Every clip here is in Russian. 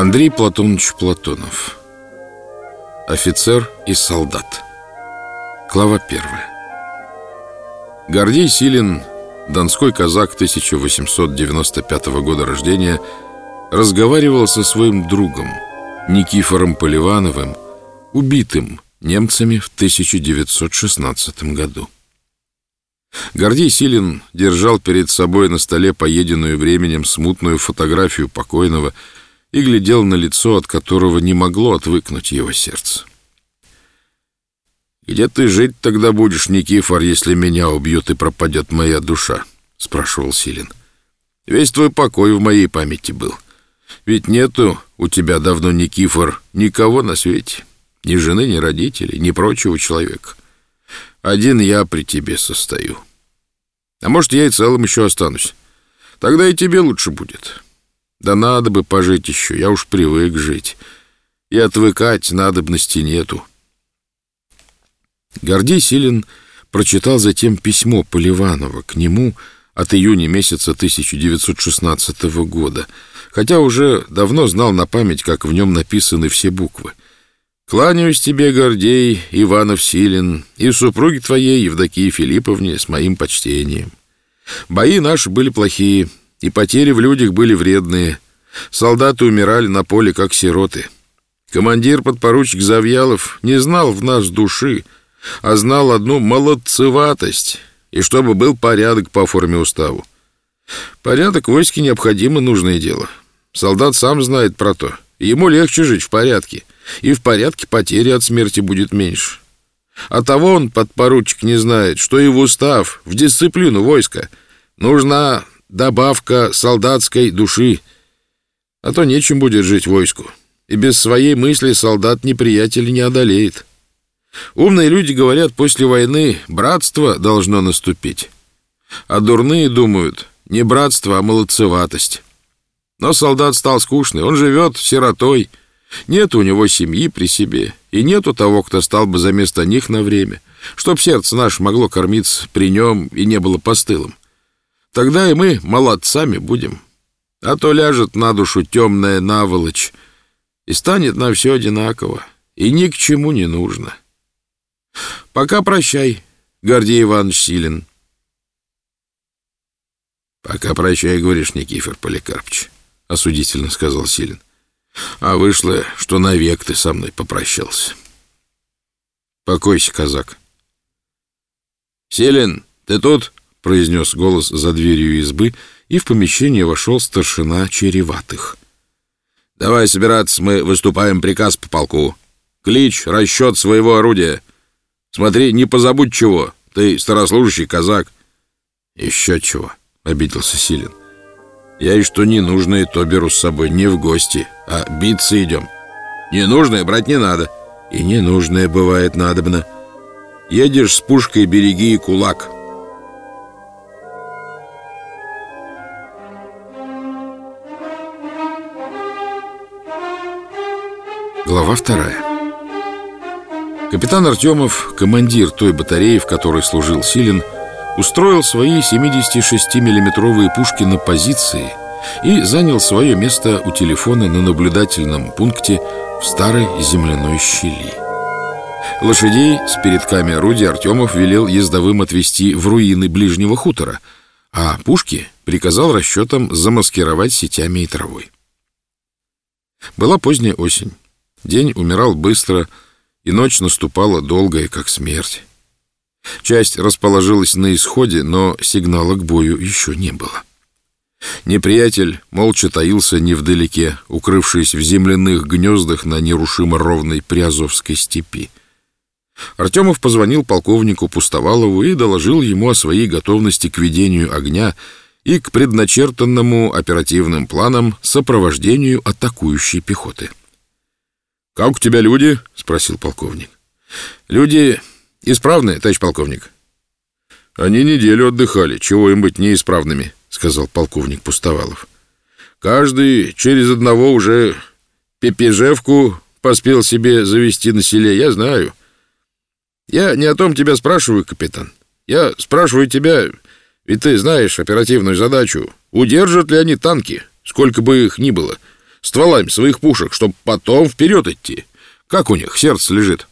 Андрей Платонович Платонов. Офицер и солдат. Глава первая. Гордей Силин, донской казак 1895 года рождения, разговаривал со своим другом Никифором Поливановым, убитым немцами в 1916 году. Гордей Силин держал перед собой на столе поеденную временем смутную фотографию покойного и глядел на лицо, от которого не могло отвыкнуть его сердце. «Где ты жить тогда будешь, Никифор, если меня убьют и пропадет моя душа?» — спрашивал Силин. «Весь твой покой в моей памяти был. Ведь нету у тебя давно, Никифор, никого на свете, ни жены, ни родителей, ни прочего человека. Один я при тебе состою. А может, я и целым еще останусь. Тогда и тебе лучше будет». Да надо бы пожить еще, я уж привык жить. И отвыкать надобности нету. Гордей Силин прочитал затем письмо Поливанова к нему от июня месяца 1916 года, хотя уже давно знал на память, как в нем написаны все буквы. «Кланяюсь тебе, Гордей, Иванов Силин, и супруге твоей, Евдокии Филипповне, с моим почтением. Бои наши были плохие, и потери в людях были вредные. Солдаты умирали на поле, как сироты. Командир-подпоручик Завьялов не знал в нас души, а знал одну молодцеватость, и чтобы был порядок по форме уставу. Порядок в войске необходимо нужное дело. Солдат сам знает про то. Ему легче жить в порядке, и в порядке потери от смерти будет меньше. А того он, подпоручик, не знает, что и в устав, в дисциплину войска нужна добавка солдатской души. А то нечем будет жить войску. И без своей мысли солдат неприятеля не одолеет. Умные люди говорят, после войны братство должно наступить. А дурные думают, не братство, а молодцеватость. Но солдат стал скучный, он живет сиротой. Нет у него семьи при себе, и нету того, кто стал бы за место них на время, чтоб сердце наше могло кормиться при нем и не было постылым. Тогда и мы молодцами будем. А то ляжет на душу темная наволочь, и станет на все одинаково, и ни к чему не нужно. Пока прощай, Гордей Иванович Силин. Пока прощай, говоришь, Никифор Поликарпович, осудительно сказал Силин. А вышло, что навек ты со мной попрощался. Покойся, казак. Селин, ты тут? — произнес голос за дверью избы, и в помещение вошел старшина Череватых. «Давай собираться, мы выступаем приказ по полку. Клич, расчет своего орудия. Смотри, не позабудь чего, ты старослужащий казак». «Еще чего», — обиделся Силин. «Я и что ненужное то беру с собой не в гости, а биться идем. Ненужное брать не надо, и ненужное бывает надобно. Едешь с пушкой, береги и кулак». Глава вторая. Капитан Артемов, командир той батареи, в которой служил Силин, устроил свои 76-миллиметровые пушки на позиции и занял свое место у телефона на наблюдательном пункте в старой земляной щели. Лошадей с передками орудия Артемов велел ездовым отвезти в руины ближнего хутора, а пушки приказал расчетам замаскировать сетями и травой. Была поздняя осень. День умирал быстро, и ночь наступала долгая, как смерть. Часть расположилась на исходе, но сигнала к бою еще не было. Неприятель молча таился невдалеке, укрывшись в земляных гнездах на нерушимо ровной Приазовской степи. Артемов позвонил полковнику Пустовалову и доложил ему о своей готовности к ведению огня и к предначертанному оперативным планам сопровождению атакующей пехоты. «Как у тебя люди?» — спросил полковник. «Люди исправные, товарищ полковник». «Они неделю отдыхали, чего им быть неисправными», — сказал полковник Пустовалов. «Каждый через одного уже пепежевку поспел себе завести на селе, я знаю. Я не о том тебя спрашиваю, капитан. Я спрашиваю тебя, ведь ты знаешь оперативную задачу. Удержат ли они танки, сколько бы их ни было?» Стволами своих пушек, чтобы потом вперед идти. Как у них сердце лежит?»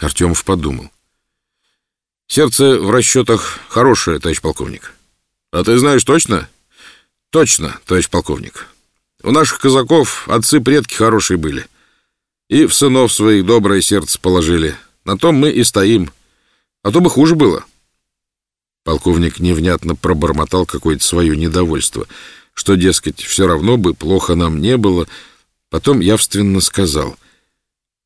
Артемов подумал. «Сердце в расчетах хорошее, товарищ полковник». «А ты знаешь точно?» «Точно, товарищ полковник. У наших казаков отцы-предки хорошие были. И в сынов своих доброе сердце положили. На том мы и стоим. А то бы хуже было». Полковник невнятно пробормотал какое-то свое недовольство, что, дескать, все равно бы плохо нам не было. Потом явственно сказал.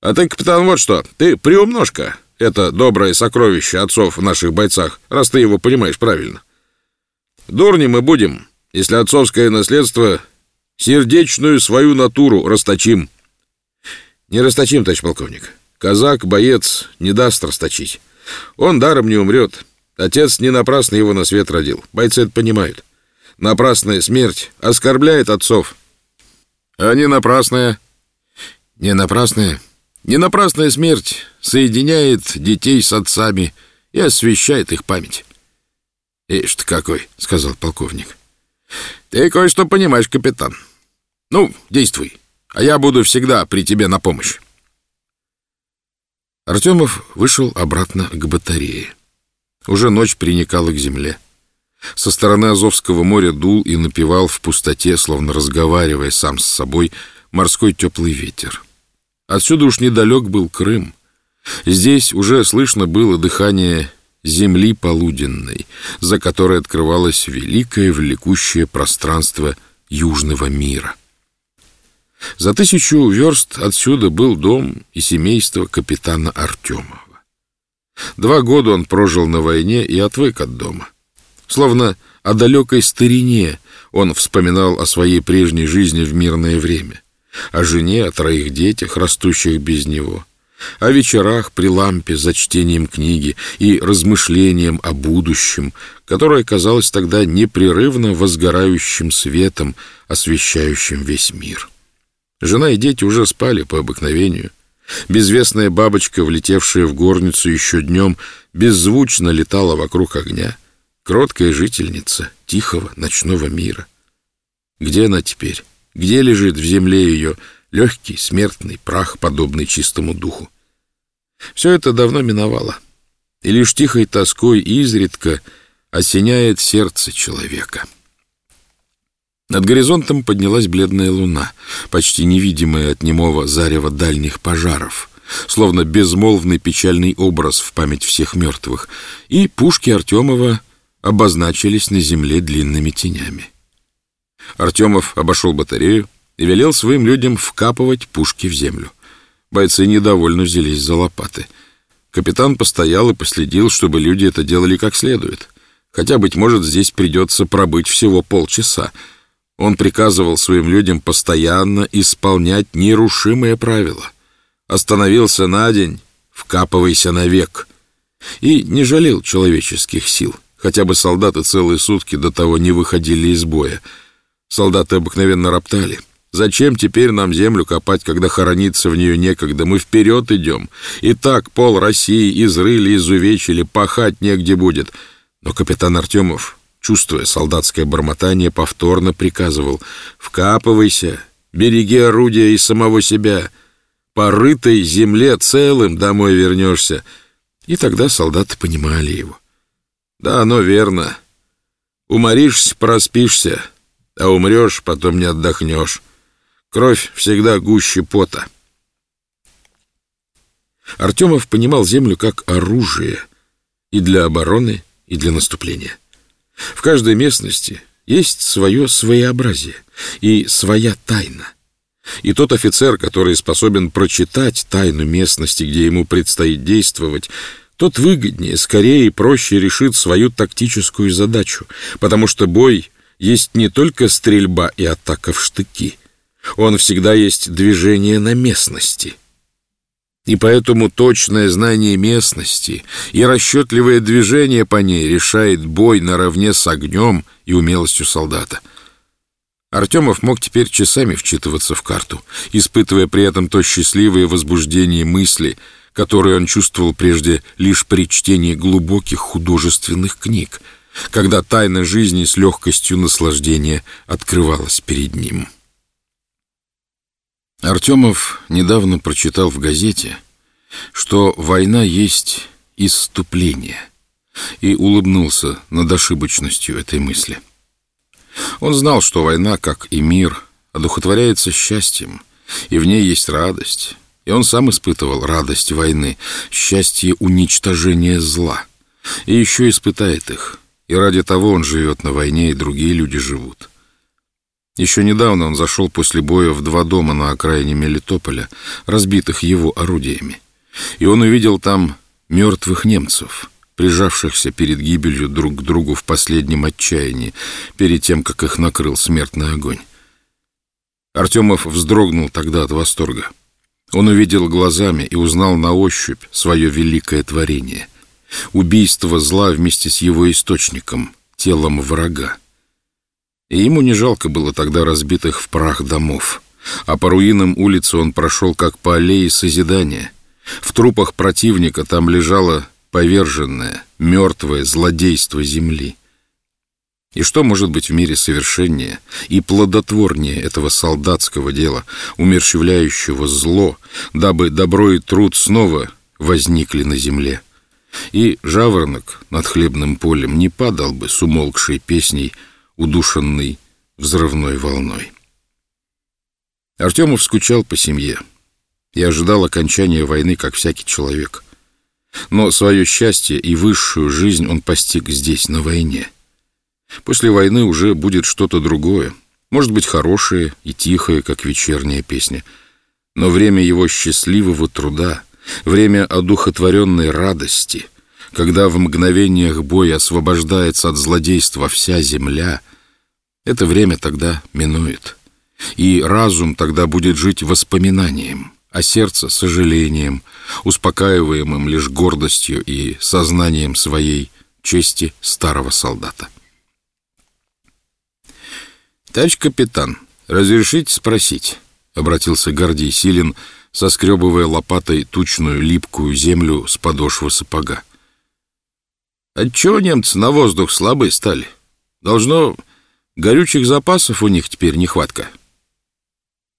«А ты, капитан, вот что, ты приумножка это доброе сокровище отцов в наших бойцах, раз ты его понимаешь правильно. Дурни мы будем, если отцовское наследство сердечную свою натуру расточим. Не расточим, товарищ полковник. Казак, боец, не даст расточить. Он даром не умрет. Отец не напрасно его на свет родил. Бойцы это понимают. Напрасная смерть оскорбляет отцов. А не напрасная... Не напрасная... Не напрасная смерть соединяет детей с отцами и освещает их память. «Ишь ты какой!» — сказал полковник. «Ты кое-что понимаешь, капитан. Ну, действуй, а я буду всегда при тебе на помощь». Артемов вышел обратно к батарее. Уже ночь приникала к земле. Со стороны Азовского моря дул и напевал в пустоте, словно разговаривая сам с собой, морской теплый ветер. Отсюда уж недалек был Крым. Здесь уже слышно было дыхание земли полуденной, за которой открывалось великое влекущее пространство южного мира. За тысячу верст отсюда был дом и семейство капитана Артемова. Два года он прожил на войне и отвык от дома. Словно о далекой старине он вспоминал о своей прежней жизни в мирное время, о жене, о троих детях, растущих без него — о вечерах при лампе за чтением книги и размышлением о будущем, которое казалось тогда непрерывно возгорающим светом, освещающим весь мир. Жена и дети уже спали по обыкновению. Безвестная бабочка, влетевшая в горницу еще днем, беззвучно летала вокруг огня. Кроткая жительница тихого ночного мира. Где она теперь? Где лежит в земле ее легкий смертный прах, подобный чистому духу. Все это давно миновало, и лишь тихой тоской изредка осеняет сердце человека. Над горизонтом поднялась бледная луна, почти невидимая от немого зарева дальних пожаров, словно безмолвный печальный образ в память всех мертвых, и пушки Артемова обозначились на земле длинными тенями. Артемов обошел батарею, и велел своим людям вкапывать пушки в землю. Бойцы недовольно взялись за лопаты. Капитан постоял и последил, чтобы люди это делали как следует. Хотя, быть может, здесь придется пробыть всего полчаса. Он приказывал своим людям постоянно исполнять нерушимые правила. Остановился на день, вкапывайся навек. И не жалел человеческих сил. Хотя бы солдаты целые сутки до того не выходили из боя. Солдаты обыкновенно роптали. Зачем теперь нам землю копать, когда хорониться в нее некогда? Мы вперед идем. И так пол России изрыли, изувечили, пахать негде будет. Но капитан Артемов, чувствуя солдатское бормотание, повторно приказывал «Вкапывайся, береги орудия и самого себя. По рытой земле целым домой вернешься». И тогда солдаты понимали его. Да, оно верно. Уморишься, проспишься, а умрешь, потом не отдохнешь. Кровь всегда гуще пота. Артемов понимал землю как оружие и для обороны, и для наступления. В каждой местности есть свое своеобразие и своя тайна. И тот офицер, который способен прочитать тайну местности, где ему предстоит действовать, тот выгоднее, скорее и проще решит свою тактическую задачу, потому что бой есть не только стрельба и атака в штыки — он всегда есть движение на местности. И поэтому точное знание местности и расчетливое движение по ней решает бой наравне с огнем и умелостью солдата. Артемов мог теперь часами вчитываться в карту, испытывая при этом то счастливое возбуждение мысли, которое он чувствовал прежде лишь при чтении глубоких художественных книг, когда тайна жизни с легкостью наслаждения открывалась перед ним. Артемов недавно прочитал в газете, что война есть исступление, и улыбнулся над ошибочностью этой мысли. Он знал, что война, как и мир, одухотворяется счастьем, и в ней есть радость, и он сам испытывал радость войны, счастье уничтожения зла, и еще испытает их, и ради того он живет на войне, и другие люди живут. Еще недавно он зашел после боя в два дома на окраине Мелитополя, разбитых его орудиями. И он увидел там мертвых немцев, прижавшихся перед гибелью друг к другу в последнем отчаянии, перед тем, как их накрыл смертный огонь. Артемов вздрогнул тогда от восторга. Он увидел глазами и узнал на ощупь свое великое творение. Убийство зла вместе с его источником, телом врага. И ему не жалко было тогда разбитых в прах домов. А по руинам улицы он прошел как по аллее созидания. В трупах противника там лежало поверженное, мертвое злодейство земли. И что может быть в мире совершеннее и плодотворнее этого солдатского дела, умерщвляющего зло, дабы добро и труд снова возникли на земле? И жаворонок над хлебным полем не падал бы с умолкшей песней удушенный взрывной волной. Артемов скучал по семье и ожидал окончания войны, как всякий человек. Но свое счастье и высшую жизнь он постиг здесь, на войне. После войны уже будет что-то другое, может быть, хорошее и тихое, как вечерняя песня. Но время его счастливого труда, время одухотворенной радости — когда в мгновениях боя освобождается от злодейства вся земля, это время тогда минует. И разум тогда будет жить воспоминанием, а сердце — сожалением, успокаиваемым лишь гордостью и сознанием своей чести старого солдата. «Товарищ капитан, разрешите спросить?» — обратился Гордей Силин, соскребывая лопатой тучную липкую землю с подошвы сапога. Отчего немцы на воздух слабые стали? Должно, горючих запасов у них теперь нехватка.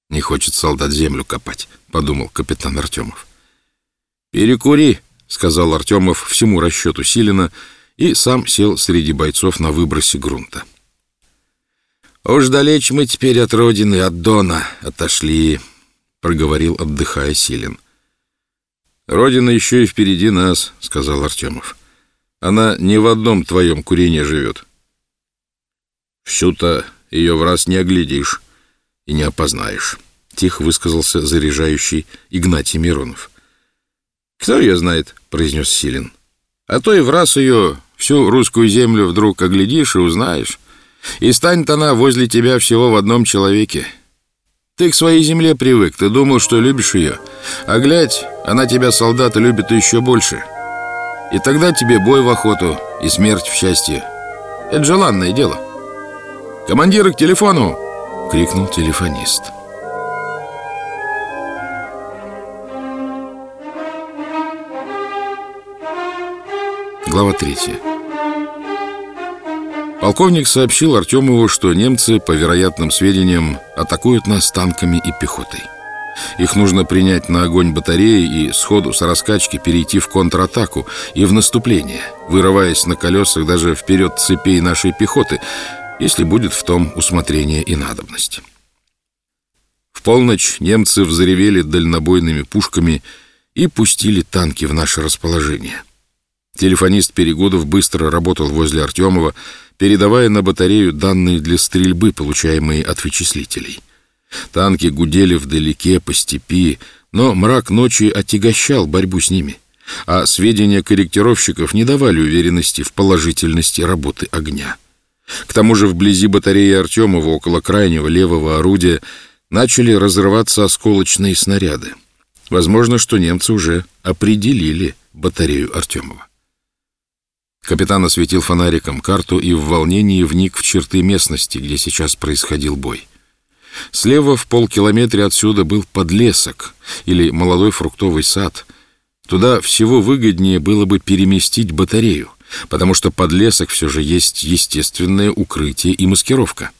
Не хочет солдат землю копать, подумал капитан Артемов. Перекури, сказал Артемов всему расчету Силина и сам сел среди бойцов на выбросе грунта. «Уж далеч мы теперь от родины, от Дона отошли», — проговорил, отдыхая Силин. «Родина еще и впереди нас», — сказал Артемов. Она не в одном твоем курении живет. Всю-то ее в раз не оглядишь и не опознаешь, — тихо высказался заряжающий Игнатий Миронов. «Кто ее знает?» — произнес Силин. «А то и в раз ее всю русскую землю вдруг оглядишь и узнаешь. И станет она возле тебя всего в одном человеке. Ты к своей земле привык, ты думал, что любишь ее. А глядь, она тебя, солдата, любит еще больше». И тогда тебе бой в охоту и смерть в счастье. Это желанное дело. «Командиры, к телефону!» — крикнул телефонист. Глава третья. Полковник сообщил Артемову, что немцы, по вероятным сведениям, атакуют нас танками и пехотой. Их нужно принять на огонь батареи и сходу с раскачки перейти в контратаку и в наступление, вырываясь на колесах даже вперед цепей нашей пехоты, если будет в том усмотрение и надобность. В полночь немцы взревели дальнобойными пушками и пустили танки в наше расположение. Телефонист Перегодов быстро работал возле Артемова, передавая на батарею данные для стрельбы, получаемые от вычислителей. Танки гудели вдалеке по степи, но мрак ночи отягощал борьбу с ними, а сведения корректировщиков не давали уверенности в положительности работы огня. К тому же вблизи батареи Артемова, около крайнего левого орудия, начали разрываться осколочные снаряды. Возможно, что немцы уже определили батарею Артемова. Капитан осветил фонариком карту и в волнении вник в черты местности, где сейчас происходил бой. Слева в полкилометре отсюда был подлесок или молодой фруктовый сад. Туда всего выгоднее было бы переместить батарею, потому что подлесок все же есть естественное укрытие и маскировка.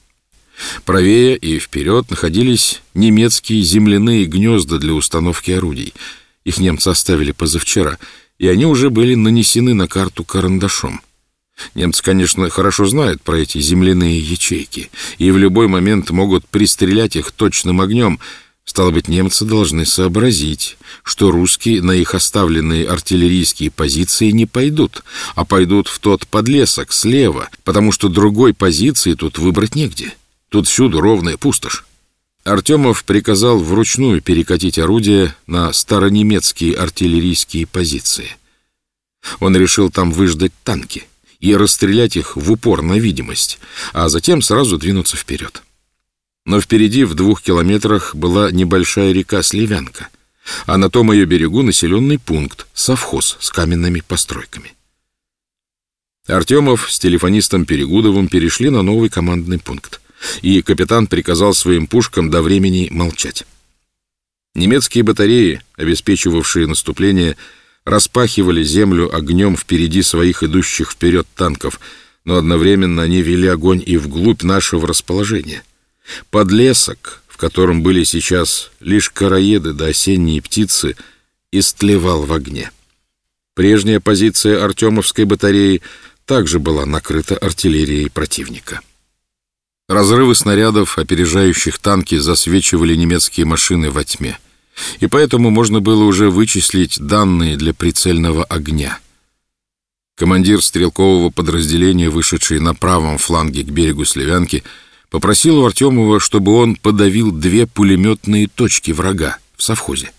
Правее и вперед находились немецкие земляные гнезда для установки орудий. Их немцы оставили позавчера, и они уже были нанесены на карту карандашом. Немцы, конечно, хорошо знают про эти земляные ячейки, и в любой момент могут пристрелять их точным огнем. Стало быть, немцы должны сообразить, что русские на их оставленные артиллерийские позиции не пойдут, а пойдут в тот подлесок слева, потому что другой позиции тут выбрать негде. Тут всюду ровная пустошь. Артемов приказал вручную перекатить орудия на старонемецкие артиллерийские позиции. Он решил там выждать танки и расстрелять их в упор на видимость, а затем сразу двинуться вперед. Но впереди в двух километрах была небольшая река Сливянка, а на том ее берегу населенный пункт, совхоз с каменными постройками. Артемов с телефонистом Перегудовым перешли на новый командный пункт и капитан приказал своим пушкам до времени молчать. Немецкие батареи, обеспечивавшие наступление, распахивали землю огнем впереди своих идущих вперед танков, но одновременно они вели огонь и вглубь нашего расположения. Подлесок, в котором были сейчас лишь короеды да осенние птицы, истлевал в огне. Прежняя позиция Артемовской батареи также была накрыта артиллерией противника. Разрывы снарядов, опережающих танки, засвечивали немецкие машины во тьме. И поэтому можно было уже вычислить данные для прицельного огня. Командир стрелкового подразделения, вышедший на правом фланге к берегу Сливянки, попросил у Артемова, чтобы он подавил две пулеметные точки врага в совхозе.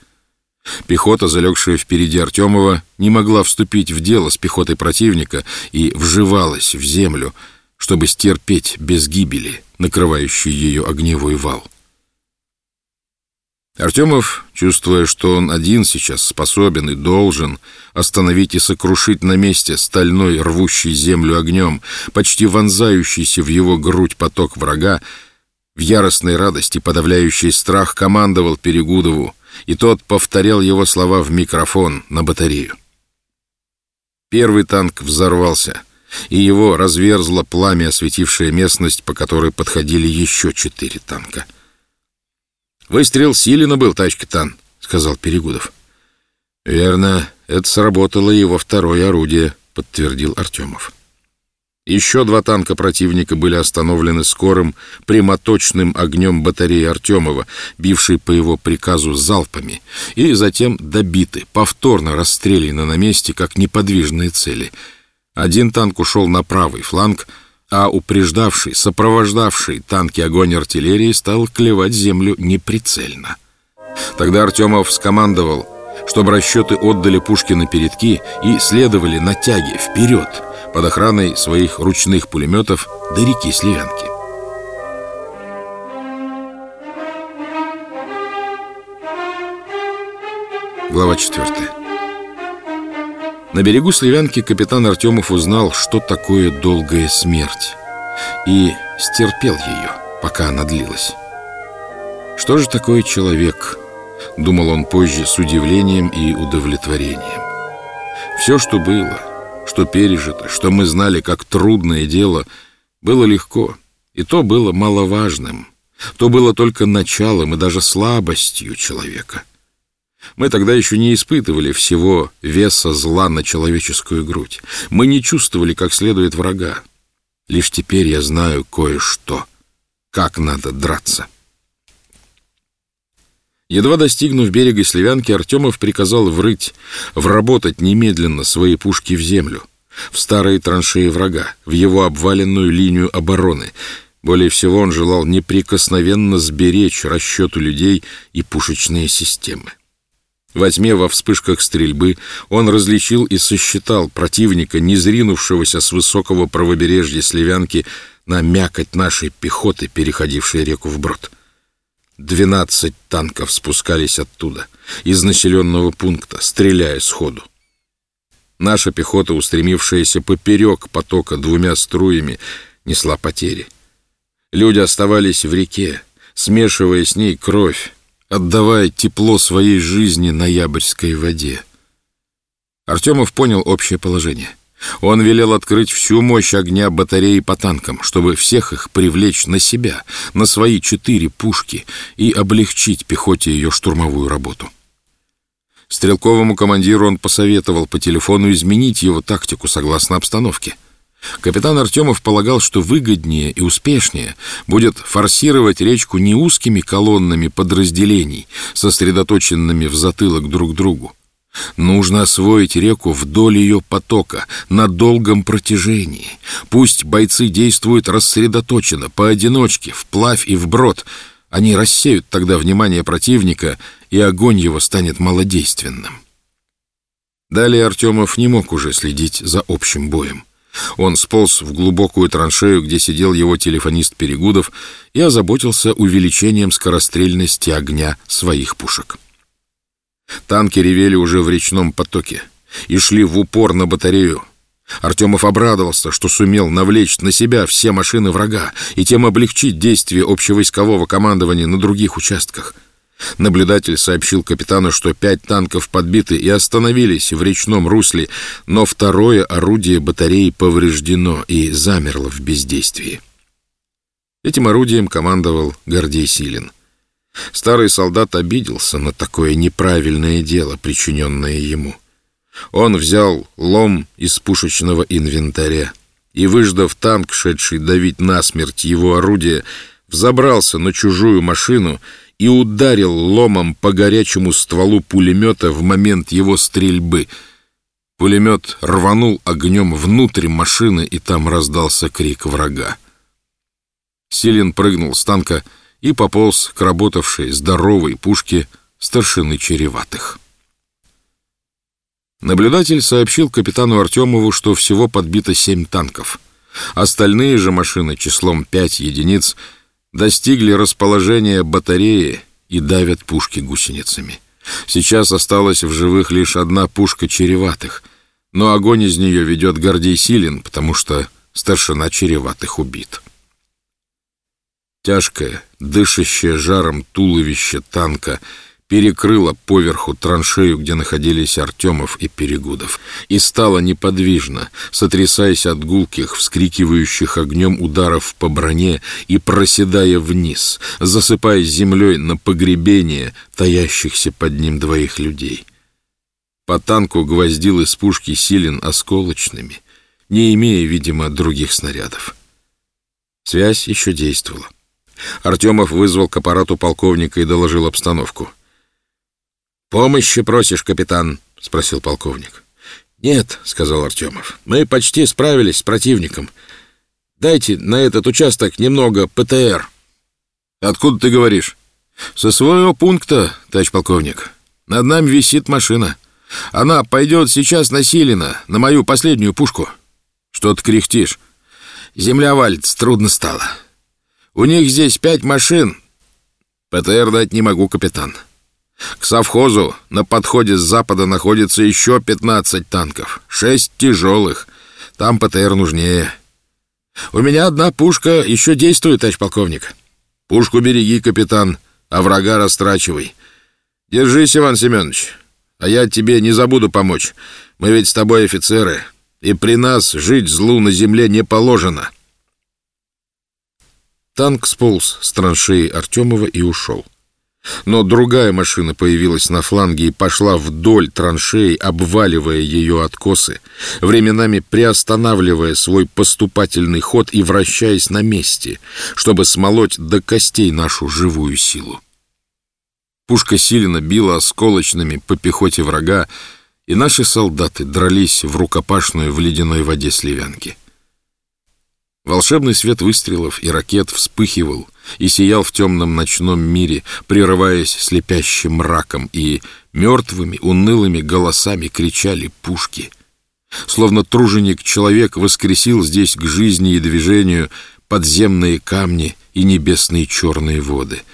Пехота, залегшая впереди Артемова, не могла вступить в дело с пехотой противника и вживалась в землю — чтобы стерпеть без гибели, накрывающий ее огневой вал. Артемов, чувствуя, что он один сейчас способен и должен остановить и сокрушить на месте стальной, рвущий землю огнем, почти вонзающийся в его грудь поток врага, в яростной радости, подавляющий страх, командовал Перегудову, и тот повторял его слова в микрофон на батарею. Первый танк взорвался — и его разверзло пламя, осветившее местность, по которой подходили еще четыре танка. «Выстрел Силина был, тачка-тан», — сказал Перегудов. «Верно, это сработало его второе орудие», — подтвердил Артемов. Еще два танка противника были остановлены скорым прямоточным огнем батареи Артемова, бившей по его приказу залпами, и затем добиты, повторно расстреляны на месте, как неподвижные цели — один танк ушел на правый фланг, а упреждавший, сопровождавший танки огонь артиллерии стал клевать землю неприцельно. Тогда Артемов скомандовал, чтобы расчеты отдали пушки на передки и следовали на тяге вперед под охраной своих ручных пулеметов до реки Сливянки. Глава четвертая. На берегу Сливянки капитан Артемов узнал, что такое долгая смерть, и стерпел ее, пока она длилась. Что же такое человек, думал он позже с удивлением и удовлетворением. Все, что было, что пережито, что мы знали как трудное дело, было легко, и то было маловажным, то было только началом и даже слабостью человека — мы тогда еще не испытывали всего веса зла на человеческую грудь. Мы не чувствовали как следует врага. Лишь теперь я знаю кое-что. Как надо драться. Едва достигнув берега Сливянки, Артемов приказал врыть, вработать немедленно свои пушки в землю, в старые траншеи врага, в его обваленную линию обороны. Более всего он желал неприкосновенно сберечь расчету людей и пушечные системы. Во тьме, во вспышках стрельбы, он различил и сосчитал противника, не зринувшегося с высокого правобережья Сливянки на мякоть нашей пехоты, переходившей реку вброд. Двенадцать танков спускались оттуда, из населенного пункта, стреляя сходу. Наша пехота, устремившаяся поперек потока двумя струями, несла потери. Люди оставались в реке, смешивая с ней кровь, отдавая тепло своей жизни ноябрьской воде. Артемов понял общее положение. Он велел открыть всю мощь огня батареи по танкам, чтобы всех их привлечь на себя, на свои четыре пушки и облегчить пехоте ее штурмовую работу. Стрелковому командиру он посоветовал по телефону изменить его тактику согласно обстановке. Капитан Артемов полагал, что выгоднее и успешнее будет форсировать речку не узкими колоннами подразделений, сосредоточенными в затылок друг другу, Нужно освоить реку вдоль ее потока, на долгом протяжении. Пусть бойцы действуют рассредоточенно, поодиночке, вплавь и вброд. Они рассеют тогда внимание противника, и огонь его станет малодейственным. Далее Артемов не мог уже следить за общим боем. Он сполз в глубокую траншею, где сидел его телефонист Перегудов, и озаботился увеличением скорострельности огня своих пушек. Танки ревели уже в речном потоке и шли в упор на батарею. Артемов обрадовался, что сумел навлечь на себя все машины врага и тем облегчить действие общевойскового командования на других участках. Наблюдатель сообщил капитану, что пять танков подбиты и остановились в речном русле, но второе орудие батареи повреждено и замерло в бездействии. Этим орудием командовал Гордей Силин. Старый солдат обиделся на такое неправильное дело, причиненное ему. Он взял лом из пушечного инвентаря и, выждав танк, шедший давить насмерть его орудие, взобрался на чужую машину и ударил ломом по горячему стволу пулемета в момент его стрельбы. Пулемет рванул огнем внутрь машины, и там раздался крик врага. Силин прыгнул с танка и пополз к работавшей здоровой пушке старшины Череватых. Наблюдатель сообщил капитану Артемову, что всего подбито семь танков. Остальные же машины числом пять единиц достигли расположения батареи и давят пушки гусеницами. Сейчас осталась в живых лишь одна пушка Череватых, но огонь из нее ведет Гордей Силин, потому что старшина Череватых убит. Тяжкое, дышащее жаром туловище танка перекрыло поверху траншею, где находились Артемов и Перегудов, и стало неподвижно, сотрясаясь от гулких, вскрикивающих огнем ударов по броне и проседая вниз, засыпая землей на погребение таящихся под ним двоих людей. По танку гвоздил из пушки силен осколочными, не имея, видимо, других снарядов. Связь еще действовала. Артемов вызвал к аппарату полковника и доложил обстановку. «Помощи просишь, капитан?» — спросил полковник. «Нет», — сказал Артемов, — «мы почти справились с противником. Дайте на этот участок немного ПТР». «Откуда ты говоришь?» «Со своего пункта, товарищ полковник. Над нами висит машина. Она пойдет сейчас насиленно, на мою последнюю пушку». «Что ты кряхтишь?» «Земля валится, трудно стало». У них здесь пять машин. ПТР дать не могу, капитан. К совхозу на подходе с запада находится еще 15 танков. Шесть тяжелых. Там ПТР нужнее. У меня одна пушка еще действует, товарищ полковник. Пушку береги, капитан, а врага растрачивай. Держись, Иван Семенович, а я тебе не забуду помочь. Мы ведь с тобой офицеры, и при нас жить злу на земле не положено». Танк сполз с траншеи Артемова и ушел. Но другая машина появилась на фланге и пошла вдоль траншеи, обваливая ее откосы, временами приостанавливая свой поступательный ход и вращаясь на месте, чтобы смолоть до костей нашу живую силу. Пушка сильно била осколочными по пехоте врага, и наши солдаты дрались в рукопашную в ледяной воде Сливянки. Волшебный свет выстрелов и ракет вспыхивал и сиял в темном ночном мире, прерываясь слепящим мраком, и мертвыми, унылыми голосами кричали пушки. Словно труженик-человек воскресил здесь к жизни и движению подземные камни и небесные черные воды —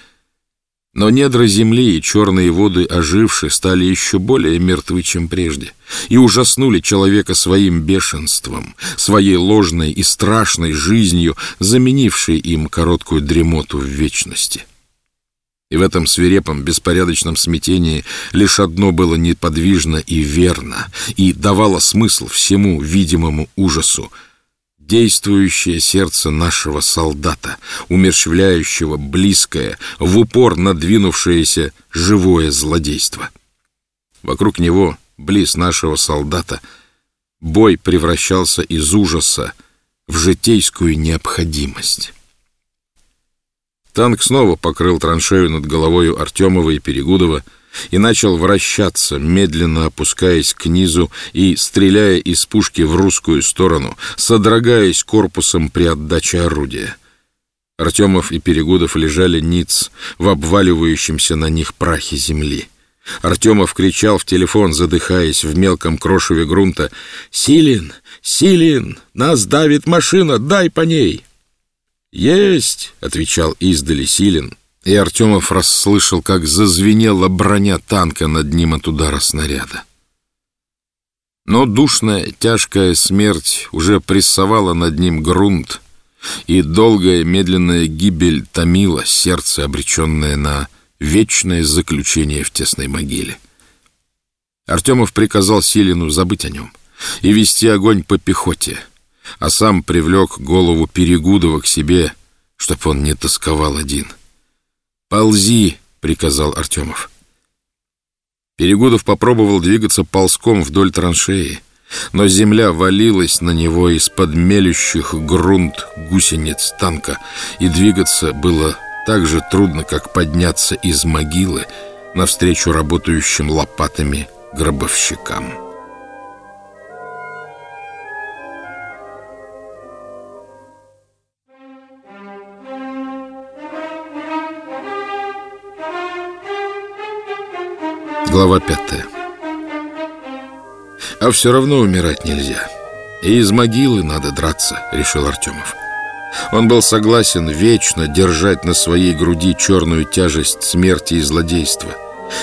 но недра земли и черные воды ожившие стали еще более мертвы, чем прежде, и ужаснули человека своим бешенством, своей ложной и страшной жизнью, заменившей им короткую дремоту в вечности. И в этом свирепом, беспорядочном смятении лишь одно было неподвижно и верно, и давало смысл всему видимому ужасу — действующее сердце нашего солдата, умерщвляющего близкое, в упор надвинувшееся живое злодейство. Вокруг него, близ нашего солдата, бой превращался из ужаса в житейскую необходимость. Танк снова покрыл траншею над головою Артемова и Перегудова, и начал вращаться, медленно опускаясь к низу и стреляя из пушки в русскую сторону, содрогаясь корпусом при отдаче орудия. Артемов и Перегудов лежали ниц в обваливающемся на них прахе земли. Артемов кричал в телефон, задыхаясь в мелком крошеве грунта. «Силин! Силин! Нас давит машина! Дай по ней!» «Есть!» — отвечал издали Силин и Артемов расслышал, как зазвенела броня танка над ним от удара снаряда. Но душная, тяжкая смерть уже прессовала над ним грунт, и долгая медленная гибель томила сердце, обреченное на вечное заключение в тесной могиле. Артемов приказал Силину забыть о нем и вести огонь по пехоте, а сам привлек голову Перегудова к себе, чтоб он не тосковал один — «Ползи!» — приказал Артемов. Перегудов попробовал двигаться ползком вдоль траншеи, но земля валилась на него из-под мелющих грунт гусениц танка, и двигаться было так же трудно, как подняться из могилы навстречу работающим лопатами гробовщикам. Глава пятая. А все равно умирать нельзя. И из могилы надо драться, решил Артемов. Он был согласен вечно держать на своей груди черную тяжесть смерти и злодейства.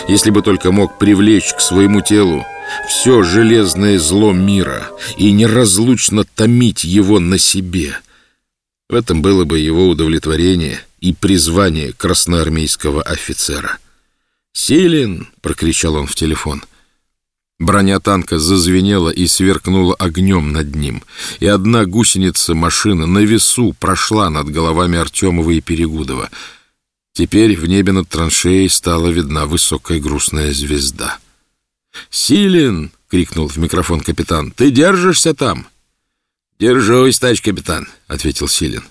Если бы только мог привлечь к своему телу все железное зло мира и неразлучно томить его на себе. В этом было бы его удовлетворение и призвание красноармейского офицера. «Силин!» — прокричал он в телефон. Броня танка зазвенела и сверкнула огнем над ним, и одна гусеница машины на весу прошла над головами Артемова и Перегудова. Теперь в небе над траншеей стала видна высокая грустная звезда. «Силин!» — крикнул в микрофон капитан. «Ты держишься там?» «Держусь, товарищ капитан», — ответил Силин.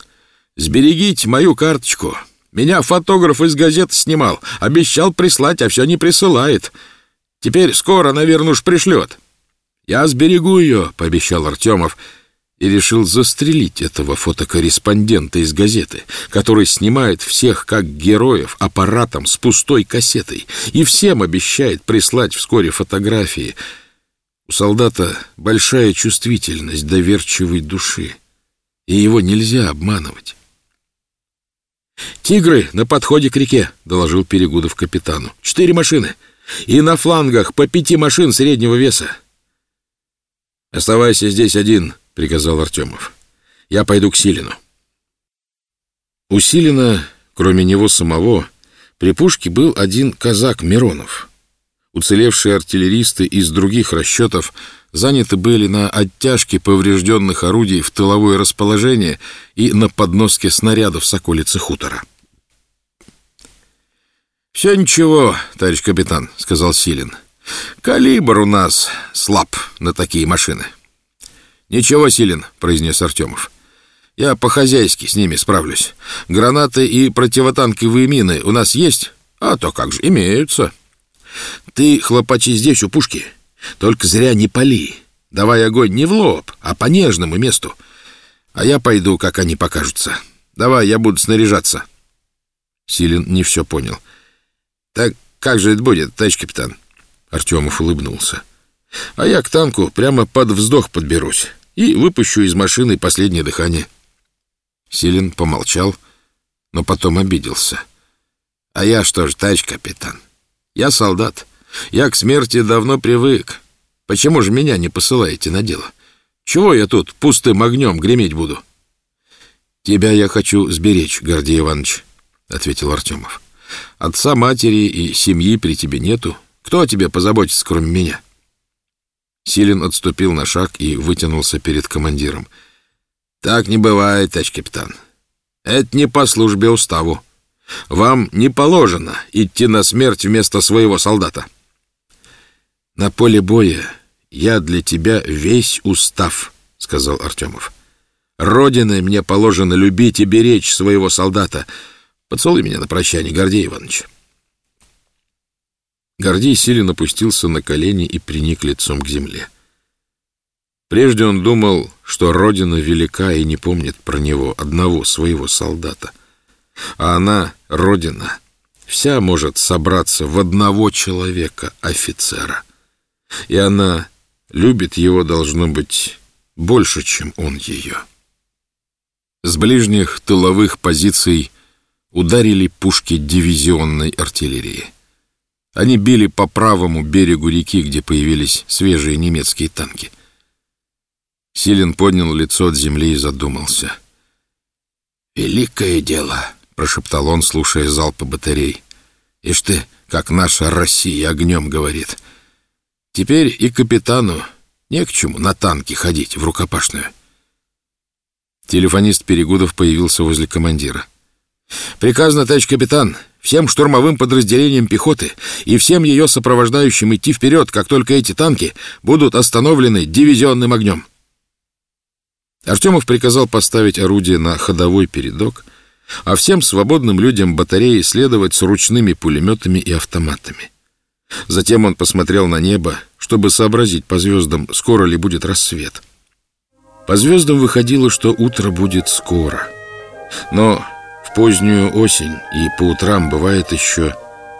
«Сберегите мою карточку». Меня фотограф из газеты снимал. Обещал прислать, а все не присылает. Теперь скоро, наверное, уж пришлет. Я сберегу ее, пообещал Артемов, и решил застрелить этого фотокорреспондента из газеты, который снимает всех как героев аппаратом с пустой кассетой и всем обещает прислать вскоре фотографии. У солдата большая чувствительность доверчивой души, и его нельзя обманывать. «Тигры на подходе к реке», — доложил Перегудов капитану. «Четыре машины. И на флангах по пяти машин среднего веса». «Оставайся здесь один», — приказал Артемов. «Я пойду к Силину». У Силина, кроме него самого, при пушке был один казак Миронов. Уцелевшие артиллеристы из других расчетов заняты были на оттяжке поврежденных орудий в тыловое расположение и на подноске снарядов с околицы хутора. «Все ничего, товарищ капитан», — сказал Силин. «Калибр у нас слаб на такие машины». «Ничего, Силин», — произнес Артемов. «Я по-хозяйски с ними справлюсь. Гранаты и противотанковые мины у нас есть? А то как же, имеются». «Ты хлопачи здесь, у пушки. Только зря не пали. Давай огонь не в лоб, а по нежному месту. А я пойду, как они покажутся. Давай, я буду снаряжаться». Силин не все понял — «Так как же это будет, товарищ капитан?» Артемов улыбнулся. «А я к танку прямо под вздох подберусь и выпущу из машины последнее дыхание». Силин помолчал, но потом обиделся. «А я что ж, товарищ капитан? Я солдат. Я к смерти давно привык. Почему же меня не посылаете на дело? Чего я тут пустым огнем греметь буду?» «Тебя я хочу сберечь, Гордей Иванович», — ответил Артемов. Отца, матери и семьи при тебе нету. Кто о тебе позаботится, кроме меня?» Силин отступил на шаг и вытянулся перед командиром. «Так не бывает, товарищ капитан. Это не по службе уставу. Вам не положено идти на смерть вместо своего солдата. На поле боя я для тебя весь устав, сказал Артемов. Родиной мне положено любить и беречь своего солдата. Поцелуй меня на прощание, Гордей Иванович. Гордей сильно опустился на колени и приник лицом к земле. Прежде он думал, что Родина велика и не помнит про него одного своего солдата. А она, Родина, вся может собраться в одного человека, офицера. И она любит его, должно быть, больше, чем он ее. С ближних тыловых позиций ударили пушки дивизионной артиллерии. Они били по правому берегу реки, где появились свежие немецкие танки. Силин поднял лицо от земли и задумался. «Великое дело!» — прошептал он, слушая залпы батарей. «Ишь ты, как наша Россия огнем говорит!» Теперь и капитану не к чему на танке ходить в рукопашную. Телефонист Перегудов появился возле командира. «Приказано, товарищ капитан, всем штурмовым подразделениям пехоты и всем ее сопровождающим идти вперед, как только эти танки будут остановлены дивизионным огнем». Артемов приказал поставить орудие на ходовой передок, а всем свободным людям батареи следовать с ручными пулеметами и автоматами. Затем он посмотрел на небо, чтобы сообразить по звездам, скоро ли будет рассвет. По звездам выходило, что утро будет скоро. Но в позднюю осень и по утрам бывает еще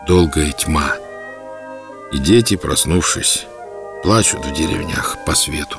долгая тьма. И дети, проснувшись, плачут в деревнях по свету.